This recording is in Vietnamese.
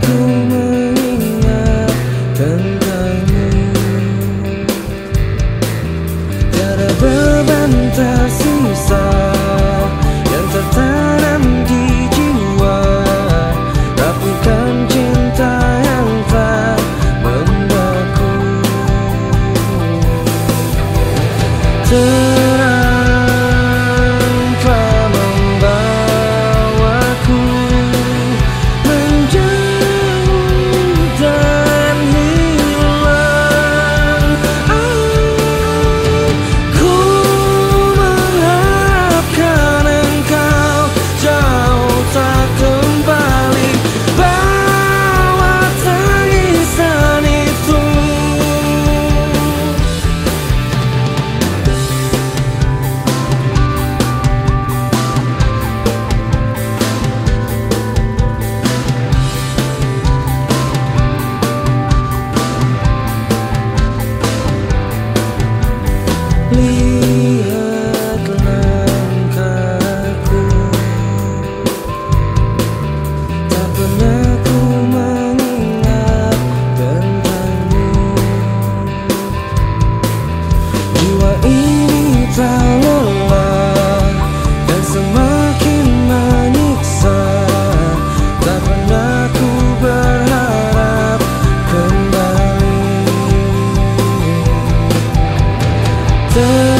Aku mengingat tentangmu Tiada beban tersisa Yang tertanam di jiwa Rapuhkan cinta yang tak membeku Ter Lihat langkahku. Tak pernah ku mengingat tentangmu. Jiwa ini terlalu the